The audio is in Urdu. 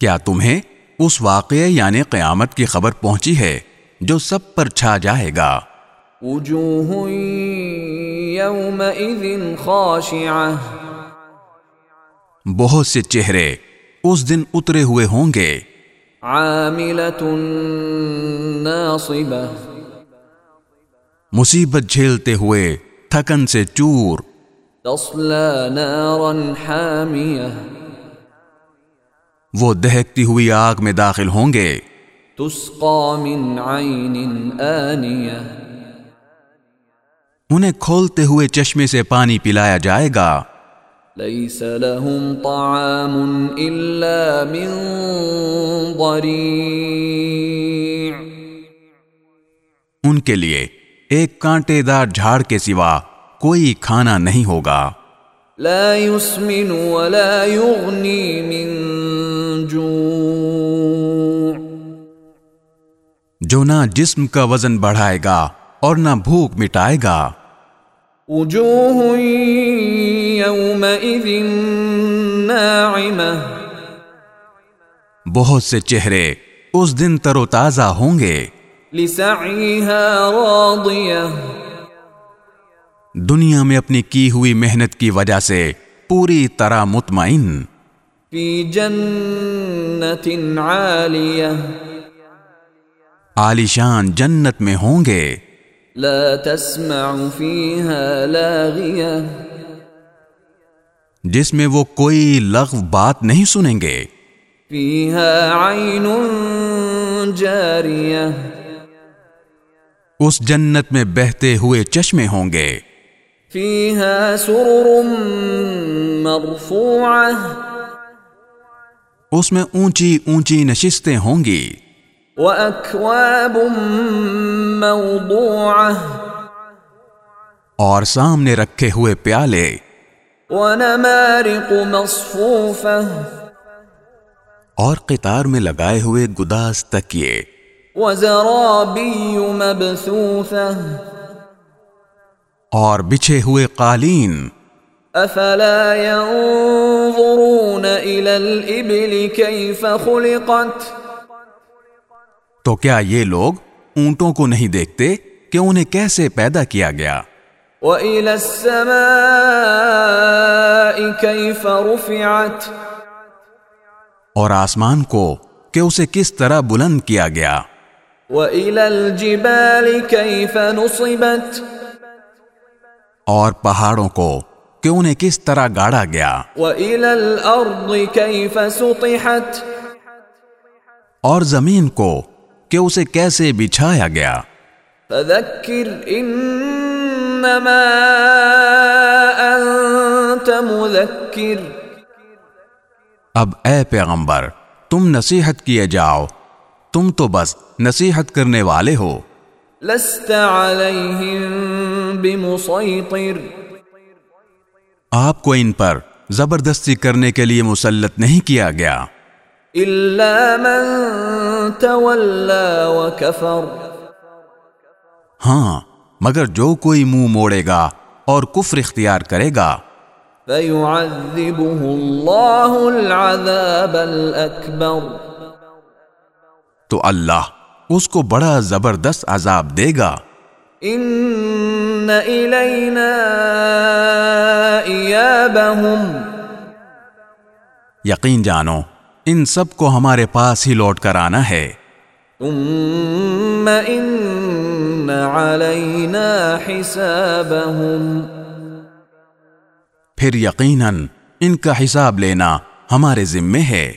کیا تمہیں اس واقعے یعنی قیامت کی خبر پہنچی ہے جو سب پر چھا جائے گا؟ بہت سے چہرے اس دن اترے ہوئے ہوں گے۔ ناصبہ۔ مصیبت جھیلتے ہوئے تھکن سے چور۔ نارا حامیہ۔ وہ دہکتی ہوئی آگ میں داخل ہوں گے۔ تسقى من عین آنیہ انہیں کھولتے ہوئے چشمے سے پانی پلایا جائے گا۔ ليس لهم طعام إلا من ضريع۔ ان کے لیے ایک کانٹے دار جھاڑ کے سوا کوئی کھانا نہیں ہوگا۔ لا يسمن ولا يغني من جو نہ جسم کا وزن بڑھائے گا اور نہ بھوک مٹائے گا۔ ناعمة۔ بہت سے چہرے اس دن تر و تازہ ہوں گے۔ لسعيها راضية۔ دنیا میں اپنی کی ہوئی محنت کی وجہ سے پوری طرح مطمئن۔ في جنة عالية عالیشان جنت میں ہوں گے۔ لا تسمع فيها جس میں وہ کوئی لغو بات نہیں سنیں گے۔ فيها عين اس جنت میں بہتے ہوئے چشمے ہوں گے۔ فيها سرر اس میں اونچی اونچی نشستیں ہوں گی۔ وأكواب موضوعة اور سامنے رکھے ہوئے پیالے ونمارق مصفوفة اور قطار میں لگائے ہوئے گداس تکیے وزرابي مبثوثة اور بچھے ہوئے قالین أفلا ينظرون إلى الإبل كيف خلقت تو کیا یہ لوگ اونٹوں کو نہیں دیکھتے کہ انہیں کیسے پیدا کیا گیا؟ وإلى السماء كيف رفعت۔ اور آسمان کو کہ اسے کس طرح بلند کیا گیا؟ وإلى الجبال كيف نصبت۔ اور پہاڑوں کو کہ انہیں کس طرح گاڑا گیا؟ وإلى الأرض كيف سطحت۔ اور زمین کو کہ اسے کیسے بچھایا گیا۔ فذكر إنما أنت مذكر اب اے پیغمبر تم نصیحت کیے جاؤ۔ تم تو بس نصیحت کرنے والے ہو۔ لست عليهم بمسيطر آپ کو ان پر زبردستی کرنے کے لیے مسلط نہیں کیا گیا۔ إلا من تولى وكفر. ہاں مگر جو کوئی منہ موڑے گا اور کفر اختیار کرے گا فيعذبه الله العذاب الأكبر. تو اللہ اس کو بڑا زبردست عذاب دے گا۔ إن إلينا إيابهم. یقین جانو ان سب کو ہمارے پاس ہی لوٹ کر آنا ہے۔ ثم إن علينا حسابهم۔ پھر یقیناً ان کا حساب لینا ہمارے ذمے ہے۔